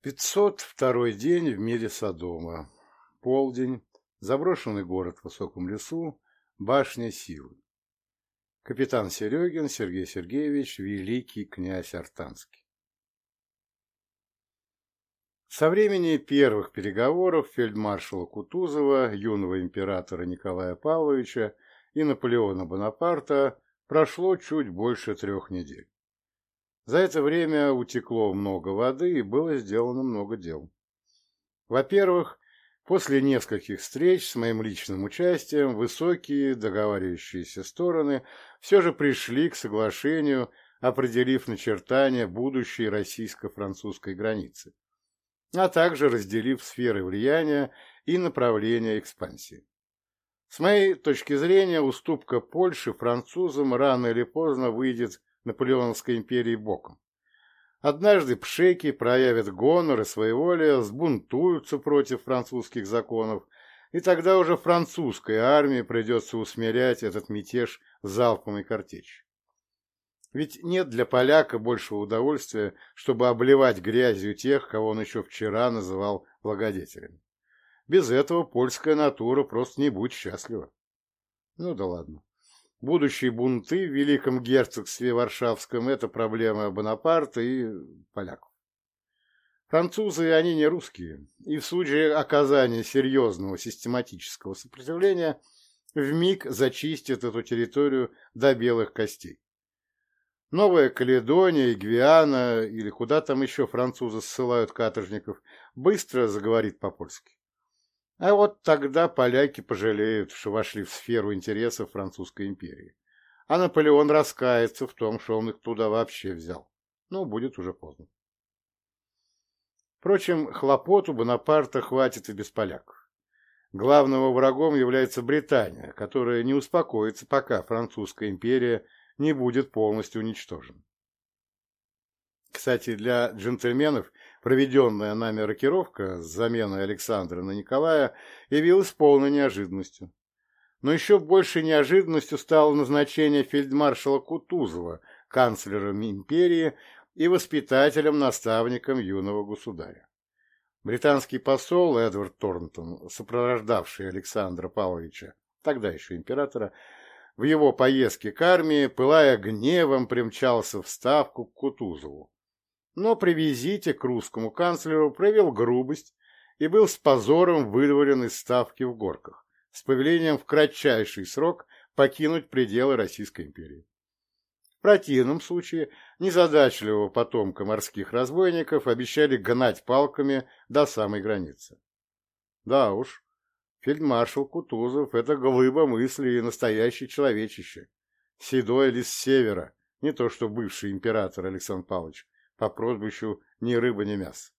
Пятьсот второй день в мире Содома. Полдень. Заброшенный город в высоком лесу. Башня силы. Капитан Серегин Сергей Сергеевич, великий князь Артанский. Со времени первых переговоров фельдмаршала Кутузова, юного императора Николая Павловича и Наполеона Бонапарта прошло чуть больше трех недель. За это время утекло много воды и было сделано много дел. Во-первых, после нескольких встреч с моим личным участием высокие договаривающиеся стороны все же пришли к соглашению, определив начертания будущей российско-французской границы, а также разделив сферы влияния и направления экспансии. С моей точки зрения, уступка Польши французам рано или поздно выйдет Наполеоновской империи боком. Однажды пшеки проявят гонор и своеволие, сбунтуются против французских законов, и тогда уже французской армии придется усмирять этот мятеж залпом и картечью. Ведь нет для поляка большего удовольствия, чтобы обливать грязью тех, кого он еще вчера называл благодетелями. Без этого польская натура просто не будет счастлива. Ну да ладно. Будущие бунты в Великом Герцогстве Варшавском – это проблема Бонапарта и поляков. Французы, они не русские, и в случае оказания серьезного систематического сопротивления в миг зачистят эту территорию до белых костей. Новая Каледония Гвиана, или куда там еще французы ссылают каторжников, быстро заговорит по-польски. А вот тогда поляки пожалеют, что вошли в сферу интересов Французской империи. А Наполеон раскается в том, что он их туда вообще взял. Но будет уже поздно. Впрочем, хлопот у Бонапарта хватит и без поляков. Главным врагом является Британия, которая не успокоится, пока Французская империя не будет полностью уничтожена. Кстати, для джентльменов проведенная нами рокировка с заменой Александра на Николая явилась полной неожиданностью. Но еще большей неожиданностью стало назначение фельдмаршала Кутузова канцлером империи и воспитателем-наставником юного государя. Британский посол Эдвард Торнтон, сопровождавший Александра Павловича, тогда еще императора, в его поездке к армии, пылая гневом, примчался в ставку к Кутузову, но при визите к русскому канцлеру проявил грубость и был с позором выдворен из ставки в горках, с повелением в кратчайший срок покинуть пределы Российской империи. В противном случае незадачливого потомка морских разбойников обещали гнать палками до самой границы. Да уж, фельдмаршал Кутузов — это глыба мысли и настоящий человечище. Седой лис севера, не то что бывший император Александр Павлович, по прозвищу «Ни рыба, ни мясо».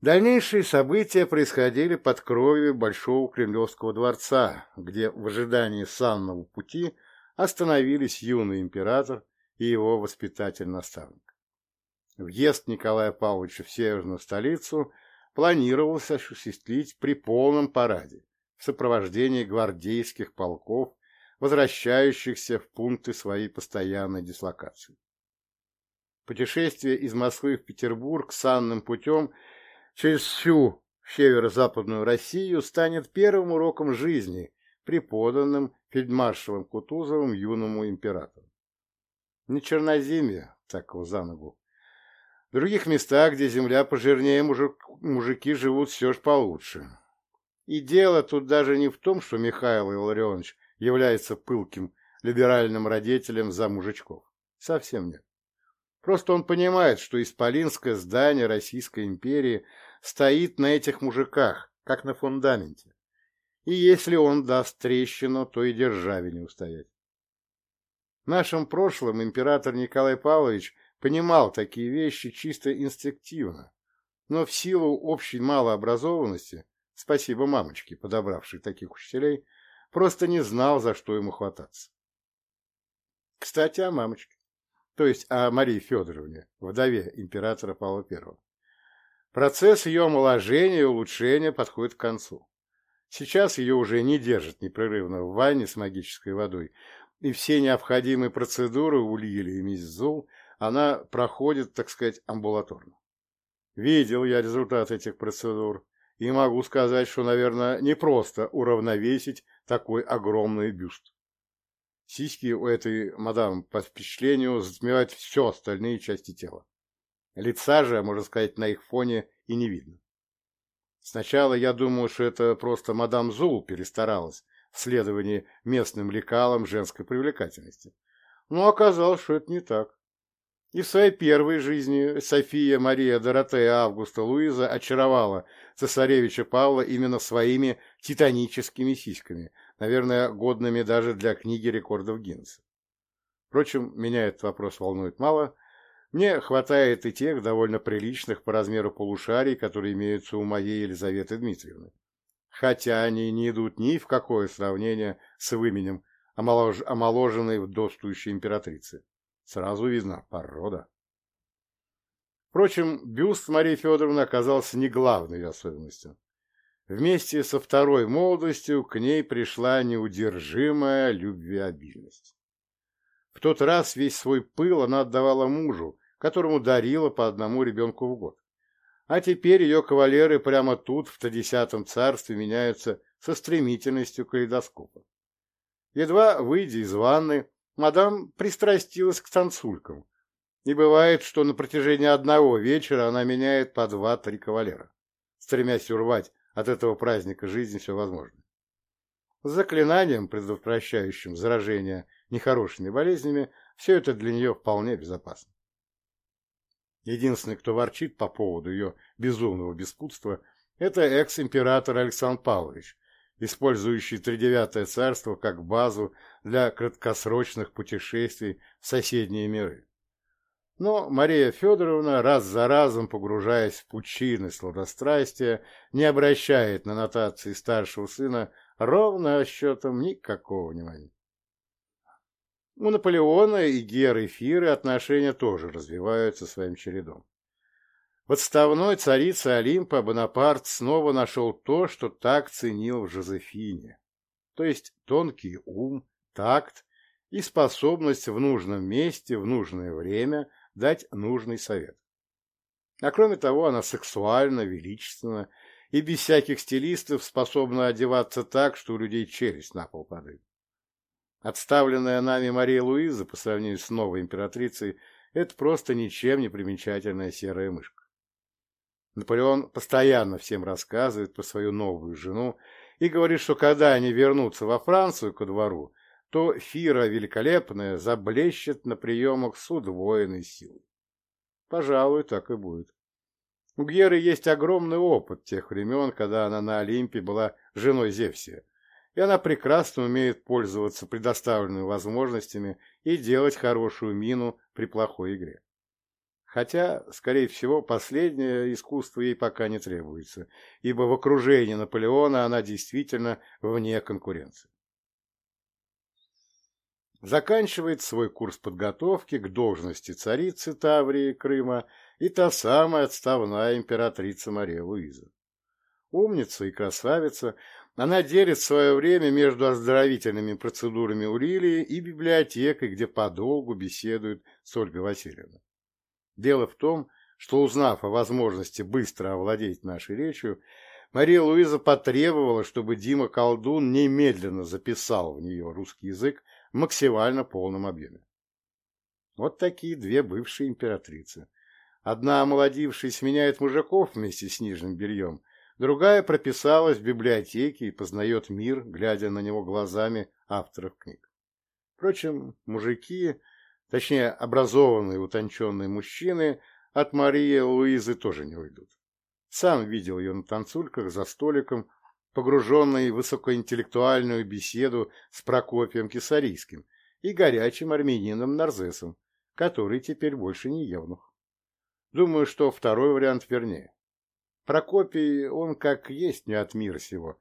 Дальнейшие события происходили под кровью Большого Кремлевского дворца, где в ожидании санного пути остановились юный император и его воспитатель-наставник. Въезд Николая Павловича в северную столицу планировалось осуществить при полном параде в сопровождении гвардейских полков, возвращающихся в пункты своей постоянной дислокации. Путешествие из Москвы в Петербург санным путем через всю северо-западную Россию станет первым уроком жизни, преподанным фельдмаршалом Кутузовым юному императору. Не Черноземье, так его за ногу. В других местах, где земля пожирнее, мужик, мужики живут все ж получше. И дело тут даже не в том, что Михаил Илларионович является пылким либеральным родителем за мужичков. Совсем нет. Просто он понимает, что исполинское здание Российской империи стоит на этих мужиках, как на фундаменте. И если он даст трещину, то и державе не устоять. В нашем прошлом император Николай Павлович понимал такие вещи чисто инстинктивно, но в силу общей малообразованности, спасибо мамочке, подобравшей таких учителей, просто не знал, за что ему хвататься. Кстати, о мамочке то есть о Марии Федоровне, вдове императора Павла I. Процесс ее омоложения и улучшения подходит к концу. Сейчас ее уже не держат непрерывно в ванне с магической водой, и все необходимые процедуры у Лили и мисс Зул она проходит, так сказать, амбулаторно. Видел я результат этих процедур и могу сказать, что, наверное, не просто уравновесить такой огромный бюст. Сиськи у этой мадам по впечатлению затмевают все остальные части тела. Лица же, можно сказать, на их фоне и не видно. Сначала я думал, что это просто мадам Зул перестаралась в следовании местным лекалам женской привлекательности. Но оказалось, что это не так. И в своей первой жизни София Мария Доротея Августа Луиза очаровала цесаревича Павла именно своими титаническими сиськами, наверное, годными даже для книги рекордов Гиннесса. Впрочем, меня этот вопрос волнует мало. Мне хватает и тех довольно приличных по размеру полушарий, которые имеются у моей Елизаветы Дмитриевны. Хотя они не идут ни в какое сравнение с выменем омолож... омоложенной вдовствующей императрицы. Сразу видно порода. Впрочем, бюст Марии Федоровны оказался не главной особенностью. Вместе со второй молодостью к ней пришла неудержимая любвеобильность. В тот раз весь свой пыл она отдавала мужу, которому дарила по одному ребенку в год. А теперь ее кавалеры прямо тут, в Тадесятом царстве, меняются со стремительностью калейдоскопа. Едва выйдя из ванны, мадам пристрастилась к танцулькам, и бывает, что на протяжении одного вечера она меняет по два-три кавалера, стремясь урвать от этого праздника жизни все возможное. С заклинанием, предотвращающим заражение нехорошими болезнями, все это для нее вполне безопасно. Единственный, кто ворчит по поводу ее безумного беспутства, это экс-император Александр Павлович, использующий Тридевятое царство как базу для краткосрочных путешествий в соседние миры. Но Мария Федоровна, раз за разом погружаясь в пучины сладострастия, не обращает на нотации старшего сына ровно счетом никакого внимания. У Наполеона и Геры Фиры отношения тоже развиваются своим чередом. В отставной царице Олимпа Бонапарт снова нашел то, что так ценил в Жозефине, то есть тонкий ум, такт и способность в нужном месте в нужное время дать нужный совет. А кроме того, она сексуальна, величественна и без всяких стилистов способна одеваться так, что у людей челюсть на пол падает. Отставленная нами Мария Луиза по сравнению с новой императрицей – это просто ничем не примечательная серая мышка. Наполеон постоянно всем рассказывает про свою новую жену и говорит, что когда они вернутся во Францию ко двору, то Фира Великолепная заблещет на приемах с удвоенной силой. Пожалуй, так и будет. У Геры есть огромный опыт тех времен, когда она на Олимпе была женой Зевсия, и она прекрасно умеет пользоваться предоставленными возможностями и делать хорошую мину при плохой игре. Хотя, скорее всего, последнее искусство ей пока не требуется, ибо в окружении Наполеона она действительно вне конкуренции. Заканчивает свой курс подготовки к должности царицы Таврии Крыма и та самая отставная императрица Мария Луиза. Умница и красавица, она делит свое время между оздоровительными процедурами у Лилии и библиотекой, где подолгу беседует с Ольгой Васильевной. Дело в том, что, узнав о возможности быстро овладеть нашей речью, Мария Луиза потребовала, чтобы Дима Колдун немедленно записал в нее русский язык максимально полном объеме. Вот такие две бывшие императрицы. Одна, омолодившись, меняет мужиков вместе с нижним бельем, другая прописалась в библиотеке и познает мир, глядя на него глазами авторов книг. Впрочем, мужики точнее, образованные утонченные мужчины от Марии Луизы тоже не уйдут. Сам видел ее на танцульках за столиком, погруженной в высокоинтеллектуальную беседу с Прокопием Кисарийским и горячим армянином Нарзесом, который теперь больше не евнух. Думаю, что второй вариант вернее. Прокопий, он как есть не от мира сего,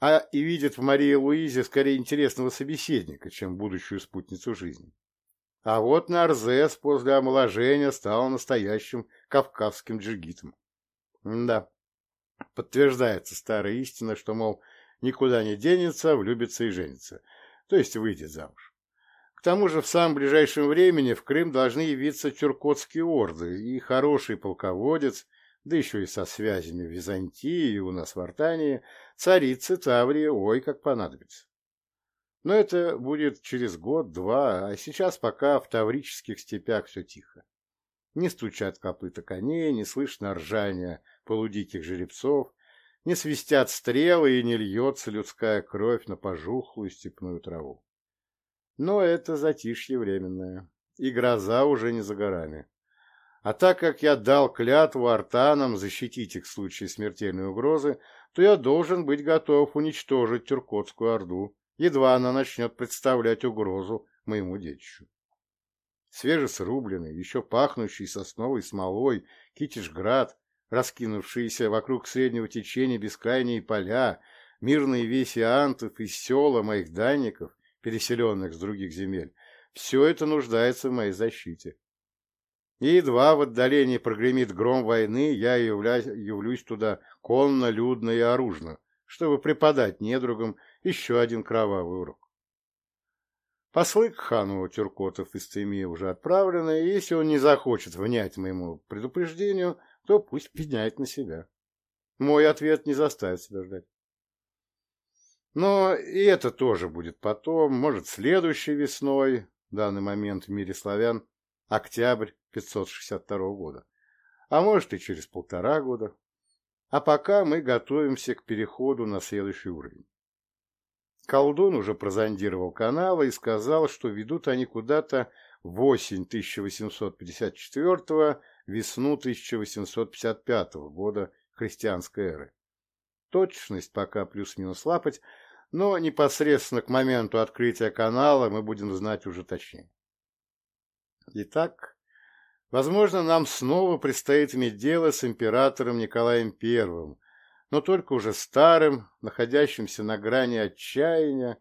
а и видит в Марии Луизе скорее интересного собеседника, чем будущую спутницу жизни. А вот Нарзес после омоложения стал настоящим кавказским джигитом. да, подтверждается старая истина, что, мол, никуда не денется, влюбится и женится, то есть выйдет замуж. К тому же в самом ближайшем времени в Крым должны явиться чуркотские орды, и хороший полководец, да еще и со связями в Византии и у нас в Артании, царицы Таврии ой как понадобится. Но это будет через год-два, а сейчас пока в таврических степях все тихо. Не стучат копыта коней, не слышно ржания полудиких жеребцов, не свистят стрелы и не льется людская кровь на пожухлую степную траву. Но это затишье временное, и гроза уже не за горами. А так как я дал клятву артанам защитить их в случае смертельной угрозы, то я должен быть готов уничтожить Тюркотскую Орду, едва она начнет представлять угрозу моему детищу. Свежесрубленный, еще пахнущий сосновой смолой, Китишград, раскинувшиеся вокруг среднего течения бескрайние поля, мирные веси антов и села моих данников, переселенных с других земель, все это нуждается в моей защите. И едва в отдалении прогремит гром войны, я являюсь, явлюсь туда конно, людно и оружно, чтобы преподать недругам еще один кровавый урок. Послы к хану Тюркотов из Цеми уже отправлены, и если он не захочет внять моему предупреждению, то пусть пеняет на себя. Мой ответ не заставит себя ждать. Но и это тоже будет потом, может, следующей весной, в данный момент в мире славян, октябрь 562 года, а может и через полтора года. А пока мы готовимся к переходу на следующий уровень. Колдун уже прозондировал каналы и сказал, что ведут они куда-то в осень 1854 весну 1855 года христианской эры. Точность пока плюс-минус лапать, но непосредственно к моменту открытия канала мы будем знать уже точнее. Итак, возможно, нам снова предстоит иметь дело с императором Николаем Первым, но только уже старым, находящимся на грани отчаяния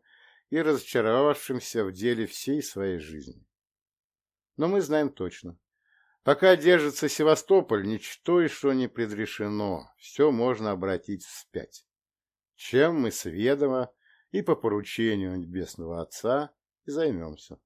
и разочаровавшимся в деле всей своей жизни. Но мы знаем точно. Пока держится Севастополь, ничто еще не предрешено, все можно обратить вспять. Чем мы сведомо и по поручению Небесного Отца и займемся.